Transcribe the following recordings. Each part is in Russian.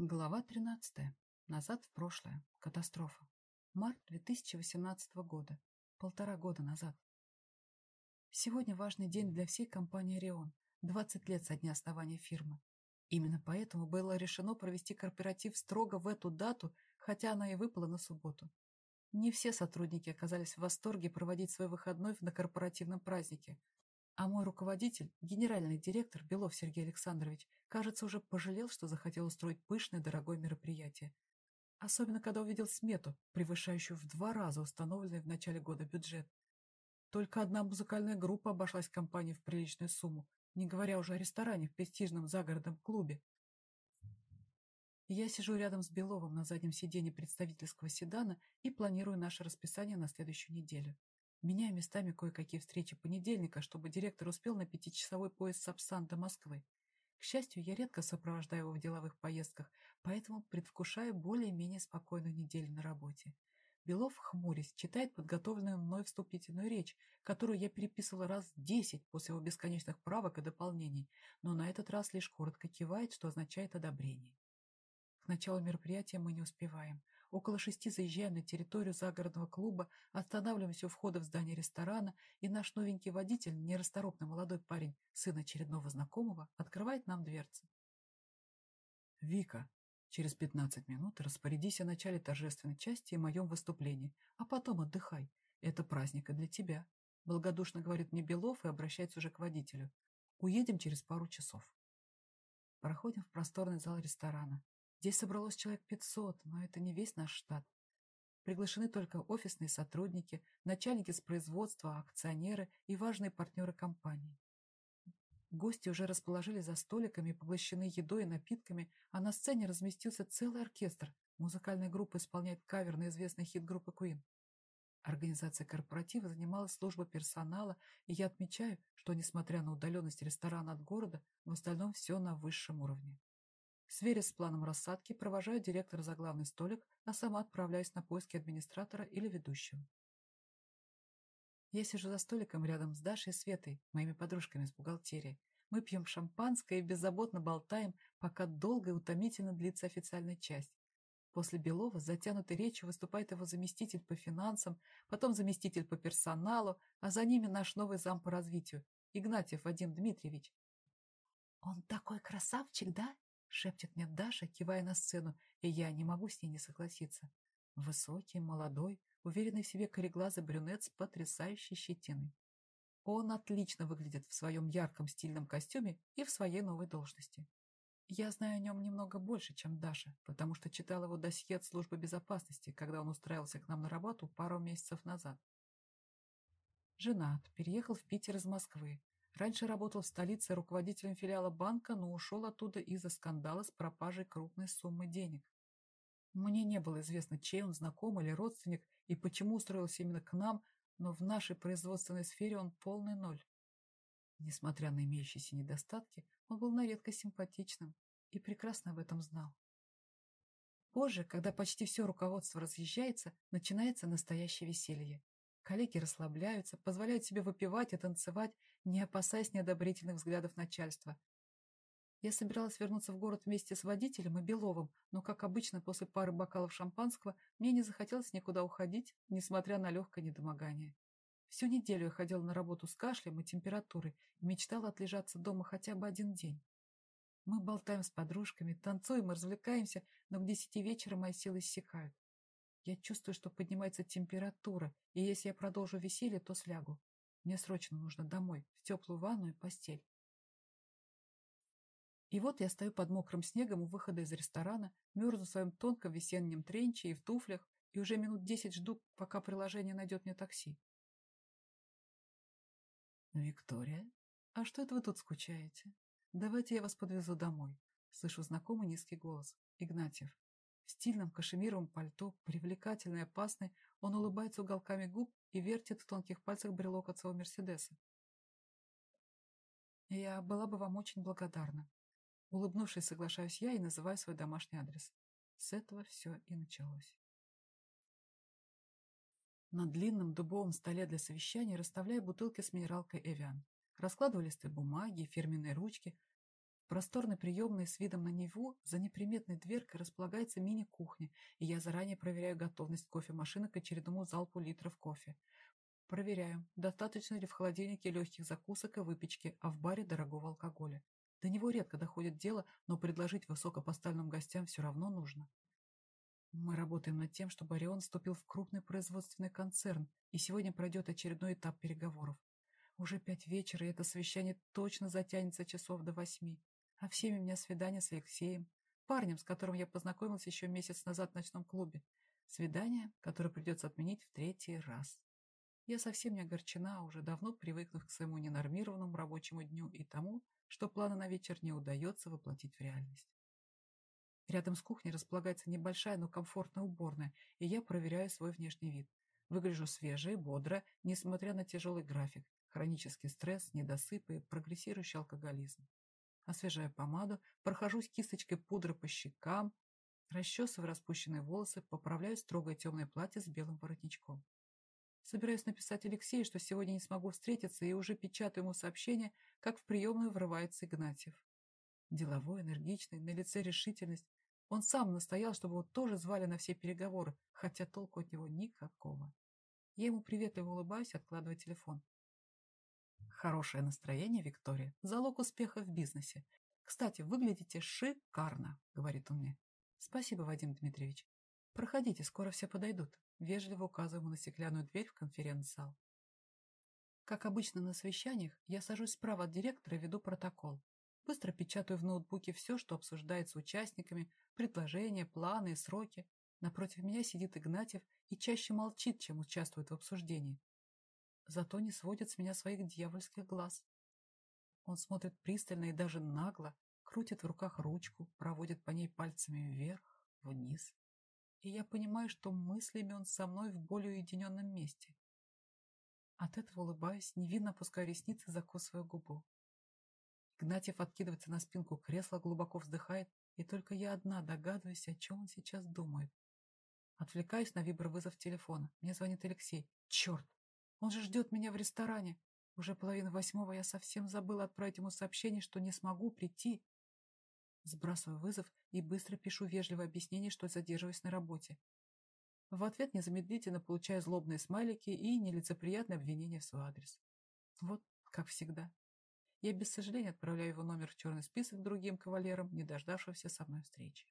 Глава 13. Назад в прошлое. Катастрофа. Март 2018 года. Полтора года назад. Сегодня важный день для всей компании «Рион». 20 лет со дня основания фирмы. Именно поэтому было решено провести корпоратив строго в эту дату, хотя она и выпала на субботу. Не все сотрудники оказались в восторге проводить свой выходной на корпоративном празднике, а мой руководитель, генеральный директор Белов Сергей Александрович, кажется, уже пожалел, что захотел устроить пышное дорогое мероприятие. Особенно, когда увидел смету, превышающую в два раза установленный в начале года бюджет. Только одна музыкальная группа обошлась компании в приличную сумму, не говоря уже о ресторане в престижном загородном клубе. Я сижу рядом с Беловым на заднем сиденье представительского седана и планирую наше расписание на следующую неделю. Меняю местами кое-какие встречи понедельника, чтобы директор успел на пятичасовой поезд Сапсан до Москвы. К счастью, я редко сопровождаю его в деловых поездках, поэтому предвкушаю более-менее спокойную неделю на работе. Белов, хмурясь, читает подготовленную мной вступительную речь, которую я переписывала раз десять после его бесконечных правок и дополнений, но на этот раз лишь коротко кивает, что означает одобрение. К началу мероприятия мы не успеваем. Около шести заезжаем на территорию загородного клуба, останавливаемся у входа в здание ресторана, и наш новенький водитель, нерасторопный молодой парень, сын очередного знакомого, открывает нам дверцы. «Вика, через пятнадцать минут распорядись о начале торжественной части и моем выступлении, а потом отдыхай. Это праздник и для тебя», — благодушно говорит мне Белов и обращается уже к водителю. «Уедем через пару часов». Проходим в просторный зал ресторана. Здесь собралось человек 500, но это не весь наш штат. Приглашены только офисные сотрудники, начальники с производства, акционеры и важные партнеры компании. Гости уже расположились за столиками, поглощены едой и напитками, а на сцене разместился целый оркестр. Музыкальная группа исполняет кавер на известный хит группы Queen. Организация корпоратива занималась службой персонала, и я отмечаю, что, несмотря на удаленность ресторана от города, в остальном все на высшем уровне. Сверясь с планом рассадки, провожаю директора за главный столик, а сама отправляюсь на поиски администратора или ведущего. Я сижу за столиком рядом с Дашей и Светой, моими подружками с бухгалтерии. Мы пьем шампанское и беззаботно болтаем, пока долго и утомительно длится официальная часть. После Белова с затянутой речью выступает его заместитель по финансам, потом заместитель по персоналу, а за ними наш новый зам по развитию, Игнатьев Вадим Дмитриевич. «Он такой красавчик, да?» — шепчет мне Даша, кивая на сцену, и я не могу с ней не согласиться. Высокий, молодой, уверенный в себе кореглазый брюнет с потрясающей щетиной. Он отлично выглядит в своем ярком стильном костюме и в своей новой должности. Я знаю о нем немного больше, чем Даша, потому что читал его досье от службы безопасности, когда он устраивался к нам на работу пару месяцев назад. Женат, переехал в Питер из Москвы, Раньше работал в столице руководителем филиала банка, но ушел оттуда из-за скандала с пропажей крупной суммы денег. Мне не было известно, чей он знакомый или родственник и почему устроился именно к нам, но в нашей производственной сфере он полный ноль. Несмотря на имеющиеся недостатки, он был на редкость симпатичным и прекрасно об этом знал. Позже, когда почти все руководство разъезжается, начинается настоящее веселье. Коллеги расслабляются, позволяют себе выпивать и танцевать, не опасаясь неодобрительных взглядов начальства. Я собиралась вернуться в город вместе с водителем и Беловым, но, как обычно, после пары бокалов шампанского мне не захотелось никуда уходить, несмотря на легкое недомогание. Всю неделю я ходила на работу с кашлем и температурой и мечтала отлежаться дома хотя бы один день. Мы болтаем с подружками, танцуем и развлекаемся, но к десяти вечера мои силы иссякают. Я чувствую, что поднимается температура, и если я продолжу веселье, то слягу. Мне срочно нужно домой, в теплую ванну и постель. И вот я стою под мокрым снегом у выхода из ресторана, мерзну в своем тонком весеннем тренче и в туфлях, и уже минут десять жду, пока приложение найдет мне такси. «Виктория, а что это вы тут скучаете? Давайте я вас подвезу домой», — слышу знакомый низкий голос. Игнатьев. В стильном кашемировом пальто, привлекательный и опасный, он улыбается уголками губ и вертит в тонких пальцах брелок от своего Мерседеса. Я была бы вам очень благодарна. Улыбнувшись, соглашаюсь я и называю свой домашний адрес. С этого все и началось. На длинном дубовом столе для совещаний расставляю бутылки с минералкой «Эвиан». Раскладываю листы бумаги, фирменные ручки. Просторной приемной с видом на Неву за неприметной дверкой располагается мини-кухня, и я заранее проверяю готовность кофемашины к очередному залпу литров кофе. Проверяю, достаточно ли в холодильнике легких закусок и выпечки, а в баре дорогого алкоголя. До него редко доходит дело, но предложить высокопоставленным гостям все равно нужно. Мы работаем над тем, чтобы Орион вступил в крупный производственный концерн, и сегодня пройдет очередной этап переговоров. Уже пять вечера, и это совещание точно затянется часов до восьми. А всеми у меня свидание с Алексеем, парнем, с которым я познакомился еще месяц назад в ночном клубе. Свидание, которое придется отменить в третий раз. Я совсем не огорчена, уже давно привыкнув к своему ненормированному рабочему дню и тому, что планы на вечер не удается воплотить в реальность. Рядом с кухней располагается небольшая, но комфортная уборная, и я проверяю свой внешний вид. Выгляжу свеже и бодро, несмотря на тяжелый график, хронический стресс, недосып и прогрессирующий алкоголизм. Освежаю помаду, прохожусь кисточкой пудры по щекам, расчесываю распущенные волосы, поправляю строгое темное платье с белым воротничком. Собираюсь написать Алексею, что сегодня не смогу встретиться, и уже печатаю ему сообщение, как в приемную врывается Игнатьев. Деловой, энергичный, на лице решительность. Он сам настоял, чтобы его тоже звали на все переговоры, хотя толку от него никакого. Я ему приветливо улыбаюсь, откладывая телефон. Хорошее настроение, Виктория, залог успеха в бизнесе. Кстати, выглядите шикарно, говорит он мне. Спасибо, Вадим Дмитриевич. Проходите, скоро все подойдут. Вежливо указываю на стеклянную дверь в конференц-зал. Как обычно на совещаниях, я сажусь справа от директора и веду протокол. Быстро печатаю в ноутбуке все, что обсуждается участниками, предложения, планы сроки. Напротив меня сидит Игнатьев и чаще молчит, чем участвует в обсуждении. Зато не сводит с меня своих дьявольских глаз. Он смотрит пристально и даже нагло, крутит в руках ручку, проводит по ней пальцами вверх, вниз и я понимаю, что мыслями он со мной в более уединенном месте. От этого улыбаюсь, невинно опускаю ресницы, закусываю губу. Игнатьев откидывается на спинку кресла, глубоко вздыхает, и только я одна догадываюсь, о чем он сейчас думает. Отвлекаюсь на вибровызов телефона. Мне звонит Алексей. Черт! Он же ждет меня в ресторане. Уже половина восьмого я совсем забыла отправить ему сообщение, что не смогу прийти. Сбрасываю вызов и быстро пишу вежливое объяснение, что задерживаюсь на работе. В ответ незамедлительно получаю злобные смайлики и нелицеприятные обвинения в свой адрес. Вот, как всегда. Я без сожаления отправляю его номер в черный список другим кавалерам, не дождавшимся со мной встречи.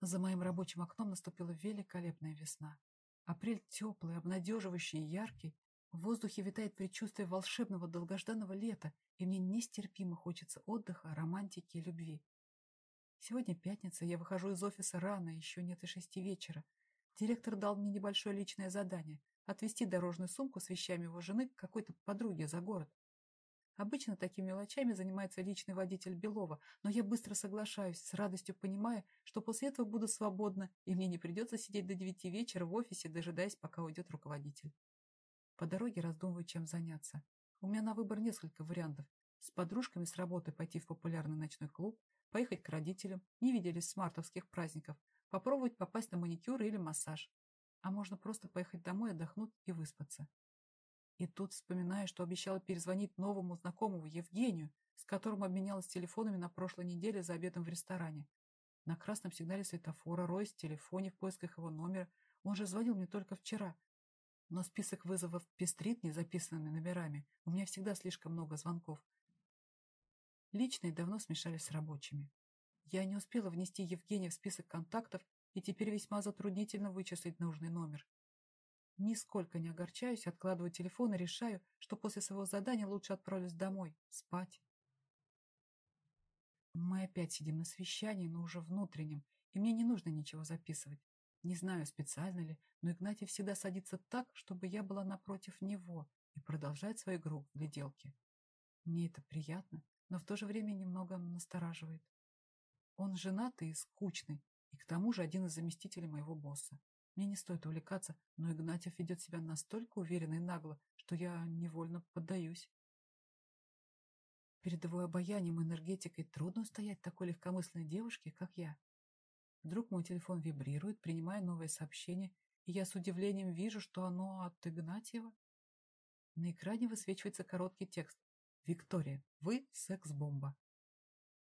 За моим рабочим окном наступила великолепная весна. Апрель теплый, обнадеживающий и яркий, в воздухе витает предчувствие волшебного долгожданного лета, и мне нестерпимо хочется отдыха, романтики и любви. Сегодня пятница, я выхожу из офиса рано, еще нет и шести вечера. Директор дал мне небольшое личное задание – отвезти дорожную сумку с вещами его жены к какой-то подруге за город. Обычно такими мелочами занимается личный водитель Белова, но я быстро соглашаюсь, с радостью понимая, что после этого буду свободна, и мне не придется сидеть до девяти вечера в офисе, дожидаясь, пока уйдет руководитель. По дороге раздумываю, чем заняться. У меня на выбор несколько вариантов. С подружками с работы пойти в популярный ночной клуб, поехать к родителям, не виделись с мартовских праздников, попробовать попасть на маникюр или массаж. А можно просто поехать домой, отдохнуть и выспаться. И тут вспоминаю, что обещала перезвонить новому знакомому Евгению, с которым обменялась телефонами на прошлой неделе за обедом в ресторане. На красном сигнале светофора, роясь в телефоне в поисках его номера, он же звонил мне только вчера, но список вызовов пестрит незаписанными номерами. У меня всегда слишком много звонков. Личные давно смешались с рабочими. Я не успела внести Евгения в список контактов, и теперь весьма затруднительно вычислить нужный номер. Нисколько не огорчаюсь, откладываю телефон и решаю, что после своего задания лучше отправлюсь домой, спать. Мы опять сидим на совещании, но уже внутреннем, и мне не нужно ничего записывать. Не знаю, специально ли, но Игнатий всегда садится так, чтобы я была напротив него и продолжает свою игру в гляделки. Мне это приятно, но в то же время немного настораживает. Он женатый и скучный, и к тому же один из заместителей моего босса. Мне не стоит увлекаться, но Игнатьев ведет себя настолько уверенно и нагло, что я невольно поддаюсь. Перед его обаянием и энергетикой трудно устоять такой легкомысленной девушке, как я. Вдруг мой телефон вибрирует, принимая новое сообщение, и я с удивлением вижу, что оно от Игнатьева. На экране высвечивается короткий текст. Виктория, вы секс-бомба.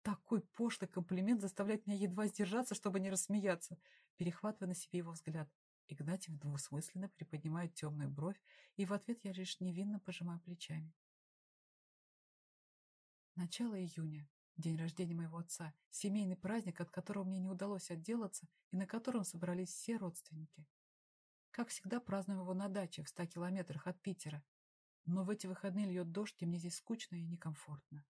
Такой пошлый комплимент заставляет меня едва сдержаться, чтобы не рассмеяться, перехватывая на себе его взгляд. Игнатьев двусмысленно приподнимает темную бровь, и в ответ я лишь невинно пожимаю плечами. Начало июня. День рождения моего отца. Семейный праздник, от которого мне не удалось отделаться, и на котором собрались все родственники. Как всегда, празднуем его на даче, в ста километрах от Питера. Но в эти выходные льет дождь, и мне здесь скучно и некомфортно.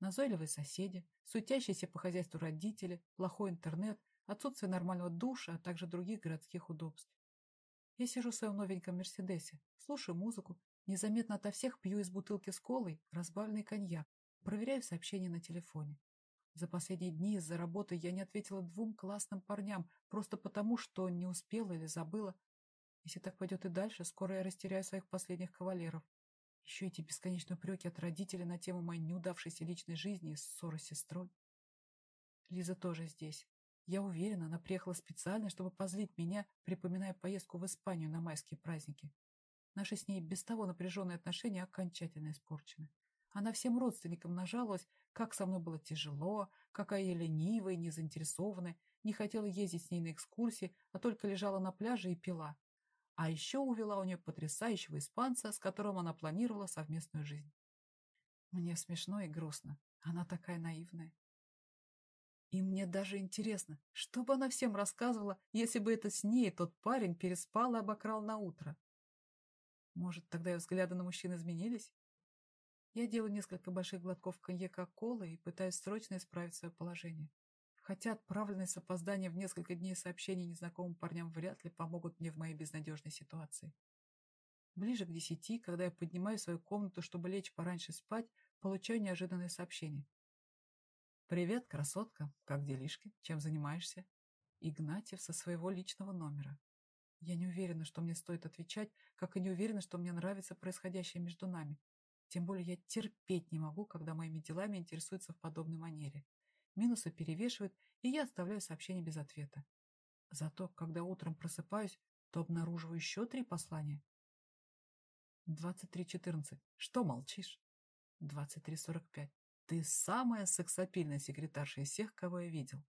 Назойливые соседи, суетящиеся по хозяйству родители, плохой интернет, отсутствие нормального душа, а также других городских удобств. Я сижу в своем новеньком Мерседесе, слушаю музыку, незаметно ото всех пью из бутылки с колой разбавленный коньяк, проверяю сообщения на телефоне. За последние дни из-за работы я не ответила двум классным парням, просто потому, что не успела или забыла. Если так пойдет и дальше, скоро я растеряю своих последних кавалеров. Еще эти бесконечные упреки от родителей на тему моей неудавшейся личной жизни и ссоры с сестрой. Лиза тоже здесь. Я уверена, она приехала специально, чтобы позлить меня, припоминая поездку в Испанию на майские праздники. Наши с ней без того напряженные отношения окончательно испорчены. Она всем родственникам нажаловалась, как со мной было тяжело, какая я ленивая, незаинтересованная, не хотела ездить с ней на экскурсии, а только лежала на пляже и пила. А еще увела у нее потрясающего испанца, с которым она планировала совместную жизнь. Мне смешно и грустно. Она такая наивная. И мне даже интересно, что бы она всем рассказывала, если бы это с ней тот парень переспал и обокрал на утро. Может, тогда ее взгляды на мужчин изменились? Я делаю несколько больших глотков коньяка колы и пытаюсь срочно исправить свое положение. Хотя отправленные с опозданием в несколько дней сообщения незнакомым парням вряд ли помогут мне в моей безнадежной ситуации. Ближе к десяти, когда я поднимаю свою комнату, чтобы лечь пораньше спать, получаю неожиданное сообщение. «Привет, красотка. Как делишки? Чем занимаешься?» Игнатьев со своего личного номера. Я не уверена, что мне стоит отвечать, как и не уверена, что мне нравится происходящее между нами. Тем более я терпеть не могу, когда моими делами интересуются в подобной манере. Минусы перевешивают, и я оставляю сообщение без ответа. Зато, когда утром просыпаюсь, то обнаруживаю еще три послания. 23.14. Что молчишь? 23.45. Ты самая сексапильная секретарша из всех, кого я видел.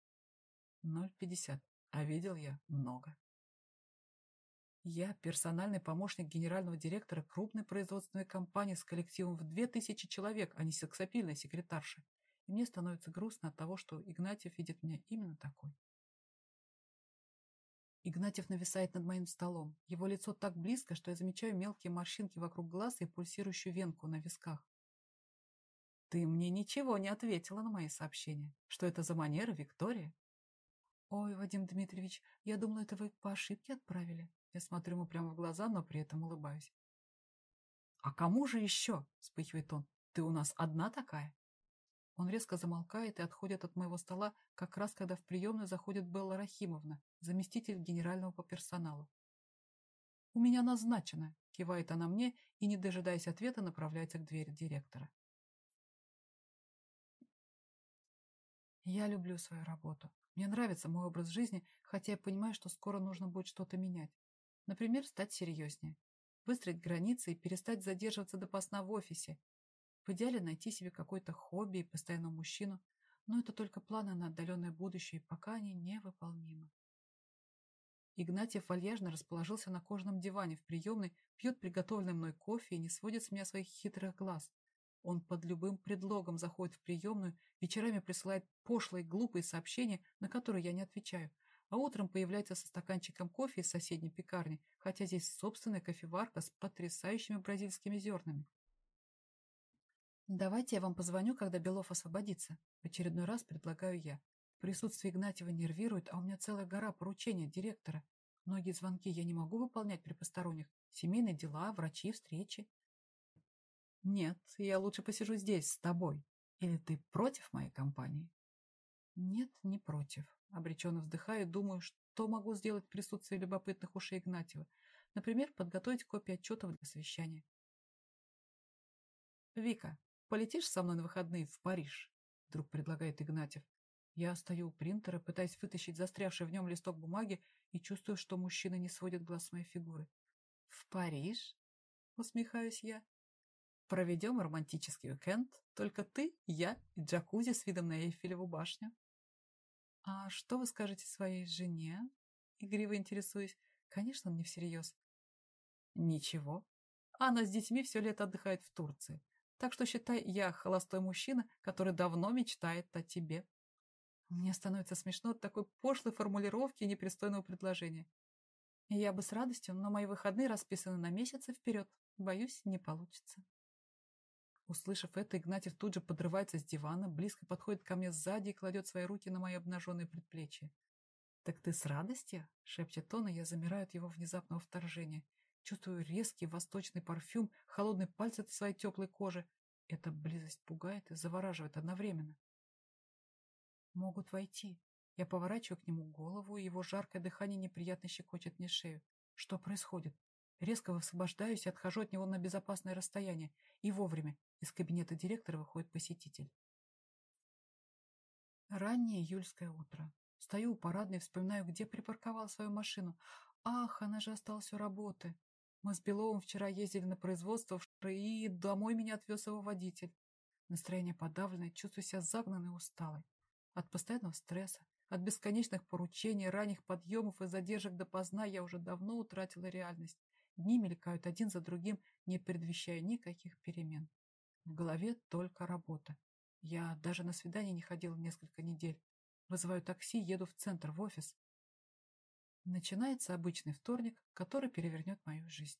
0.50. А видел я много. Я персональный помощник генерального директора крупной производственной компании с коллективом в 2000 человек, а не сексапильная секретарша и мне становится грустно от того, что Игнатьев видит меня именно такой. Игнатьев нависает над моим столом. Его лицо так близко, что я замечаю мелкие морщинки вокруг глаз и пульсирующую венку на висках. «Ты мне ничего не ответила на мои сообщения. Что это за манера, Виктория?» «Ой, Вадим Дмитриевич, я думала, это вы по ошибке отправили». Я смотрю ему прямо в глаза, но при этом улыбаюсь. «А кому же еще?» – вспыхивает он. «Ты у нас одна такая?» Он резко замолкает и отходит от моего стола, как раз когда в приемную заходит Белла Рахимовна, заместитель генерального по персоналу. «У меня назначено», — кивает она мне и, не дожидаясь ответа, направляется к двери директора. Я люблю свою работу. Мне нравится мой образ жизни, хотя я понимаю, что скоро нужно будет что-то менять. Например, стать серьезнее, выстроить границы и перестать задерживаться допоздна в офисе, в идеале найти себе какое-то хобби и постоянного мужчину, но это только планы на отдаленное будущее, пока они невыполнимы. Игнатьев вальяжно расположился на кожаном диване в приемной, пьет приготовленный мной кофе и не сводит с меня своих хитрых глаз. Он под любым предлогом заходит в приемную, вечерами присылает пошлые глупые сообщения, на которые я не отвечаю, а утром появляется со стаканчиком кофе из соседней пекарни, хотя здесь собственная кофеварка с потрясающими бразильскими зернами. «Давайте я вам позвоню, когда Белов освободится», — в очередной раз предлагаю я. Присутствие Игнатьева нервирует, а у меня целая гора поручений директора. Многие звонки я не могу выполнять при посторонних. Семейные дела, врачи, встречи. Нет, я лучше посижу здесь, с тобой. Или ты против моей компании? Нет, не против. Обреченно вздыхаю думаю, что могу сделать в присутствии любопытных ушей Игнатьева. Например, подготовить копии отчетов для совещания. Вика, Полетишь со мной на выходные в Париж?» Вдруг предлагает Игнатьев. Я стою у принтера, пытаясь вытащить застрявший в нем листок бумаги и чувствую, что мужчина не сводит глаз с моей фигуры. «В Париж?» — усмехаюсь я. Проведем романтический уикенд. Только ты, я и джакузи с видом на Эйфелеву башню. А что вы скажете своей жене? Игриво интересуюсь. Конечно, не всерьез. Ничего. Она с детьми все лето отдыхает в Турции. Так что считай, я холостой мужчина, который давно мечтает о тебе. Мне становится смешно от такой пошлой формулировки и непристойного предложения. Я бы с радостью, но мои выходные расписаны на месяцы вперед. Боюсь, не получится. Услышав это, Игнатьев тут же подрывается с дивана, близко подходит ко мне сзади и кладет свои руки на мои обнаженные предплечья. «Так ты с радостью?» — шепчет он, и я замираю от его внезапного вторжения. Чувствую резкий восточный парфюм, холодные пальцы от своей теплой кожи. Эта близость пугает и завораживает одновременно. Могут войти. Я поворачиваю к нему голову, и его жаркое дыхание неприятно щекочет мне шею. Что происходит? Резко высвобождаюсь и отхожу от него на безопасное расстояние. И вовремя из кабинета директора выходит посетитель. Раннее июльское утро. Стою у парадной, вспоминаю, где припарковал свою машину. Ах, она же осталась у работы. Мы с Беловым вчера ездили на производство, и домой меня отвез его водитель. Настроение подавленное, чувствую себя загнанной и усталой. От постоянного стресса, от бесконечных поручений, ранних подъемов и задержек допоздна я уже давно утратила реальность. Дни мелькают один за другим, не предвещая никаких перемен. В голове только работа. Я даже на свидание не ходила несколько недель. Вызываю такси, еду в центр, в офис. Начинается обычный вторник, который перевернет мою жизнь.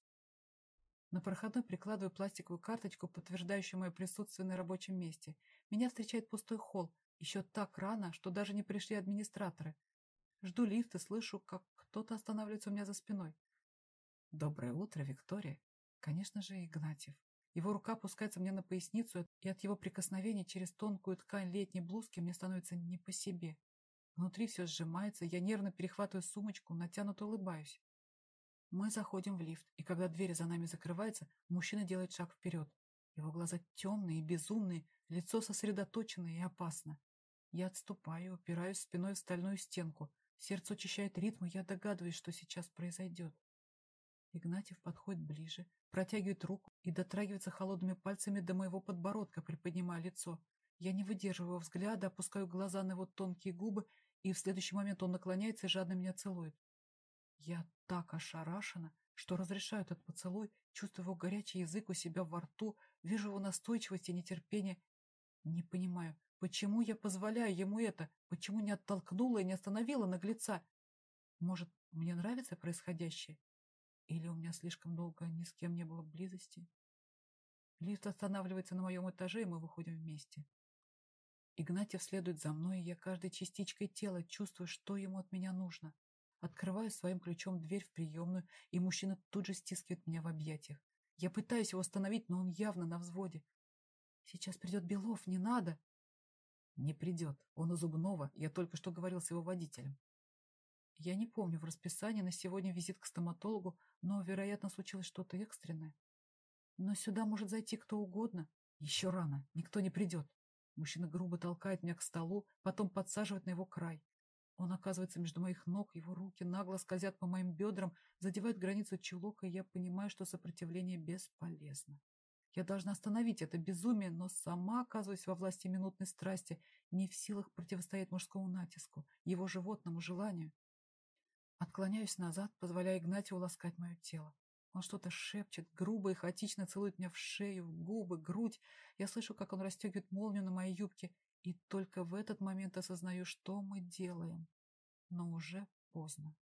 На проходной прикладываю пластиковую карточку, подтверждающую мое присутствие на рабочем месте. Меня встречает пустой холл. Еще так рано, что даже не пришли администраторы. Жду лифта, слышу, как кто-то останавливается у меня за спиной. Доброе утро, Виктория. Конечно же, Игнатьев. Его рука опускается мне на поясницу, и от его прикосновений через тонкую ткань летней блузки мне становится не по себе. Внутри все сжимается, я нервно перехватываю сумочку, натянуто улыбаюсь. Мы заходим в лифт, и когда дверь за нами закрывается, мужчина делает шаг вперед. Его глаза темные и безумные, лицо сосредоточенное и опасно. Я отступаю, упираюсь спиной в стальную стенку. Сердце учащает ритм, и я догадываюсь, что сейчас произойдет. Игнатьев подходит ближе, протягивает руку и дотрагивается холодными пальцами до моего подбородка, приподнимая лицо. Я не выдерживаю взгляда, опускаю глаза на его тонкие губы, и в следующий момент он наклоняется и жадно меня целует. Я так ошарашена, что разрешаю этот поцелуй, чувствую его горячий язык у себя во рту, вижу его настойчивость и нетерпение. Не понимаю, почему я позволяю ему это, почему не оттолкнула и не остановила наглеца? Может, мне нравится происходящее? Или у меня слишком долго ни с кем не было близости? Лифт останавливается на моем этаже, и мы выходим вместе. Игнатьев следует за мной, и я каждой частичкой тела чувствую, что ему от меня нужно. Открываю своим ключом дверь в приемную, и мужчина тут же стискивает меня в объятиях. Я пытаюсь его остановить, но он явно на взводе. «Сейчас придет Белов, не надо!» «Не придет. Он у Зубнова. Я только что говорил с его водителем». Я не помню в расписании на сегодня визит к стоматологу, но, вероятно, случилось что-то экстренное. Но сюда может зайти кто угодно. Еще рано, никто не придет. Мужчина грубо толкает меня к столу, потом подсаживает на его край. Он оказывается между моих ног, его руки нагло скользят по моим бедрам, задевают границу чулок, и я понимаю, что сопротивление бесполезно. Я должна остановить это безумие, но сама оказываюсь во власти минутной страсти, не в силах противостоять мужскому натиску, его животному желанию. Отклоняюсь назад, позволяя Игнатию ласкать мое тело. Он что-то шепчет, грубо и хаотично целует меня в шею, в губы, грудь. Я слышу, как он расстегивает молнию на моей юбке, и только в этот момент осознаю, что мы делаем. Но уже поздно.